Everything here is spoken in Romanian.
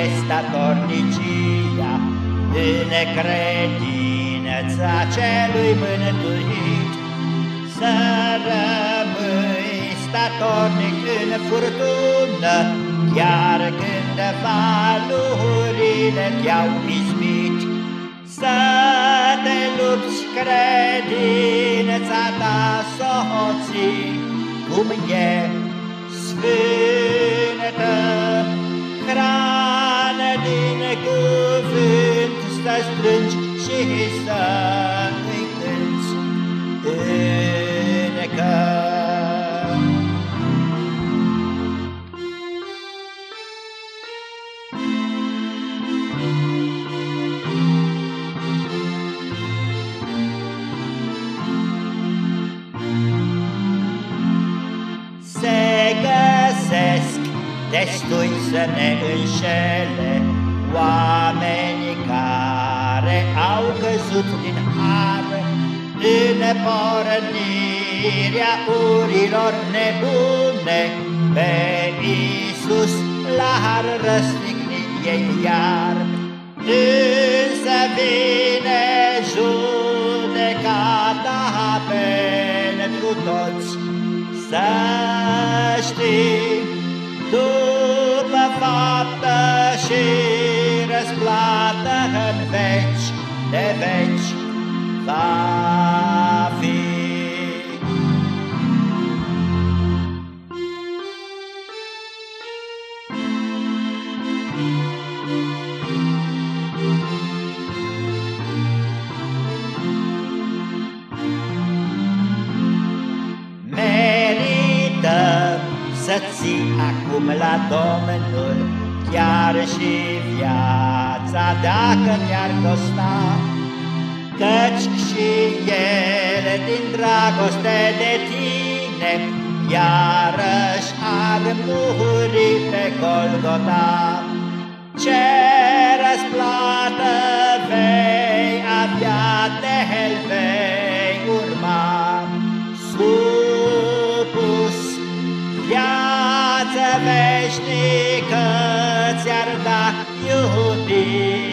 e statornicia În credința celui mântuit Să rămâi statornic în furtună Chiar când valurile te-au izbit Să te lupți credința ta soții Cum e sfântă strângi și să îi cânți încă destui să ne înșele au căzut din har În pornirea urilor nebune Pe Iisus l-ar răstigni ei iar. Însă vine judecata pentru toți Să știi după faptă și răsplată în veci de veci va fi. să ții acum la Domnul Chiar și viața dacă mi-ar costa. Căci și El din dragoste de tine Iarăși ar muri pe Golgota. Ce răsplată vei avea de el vei urma. Veșnică ți-ar da iubirea Amen.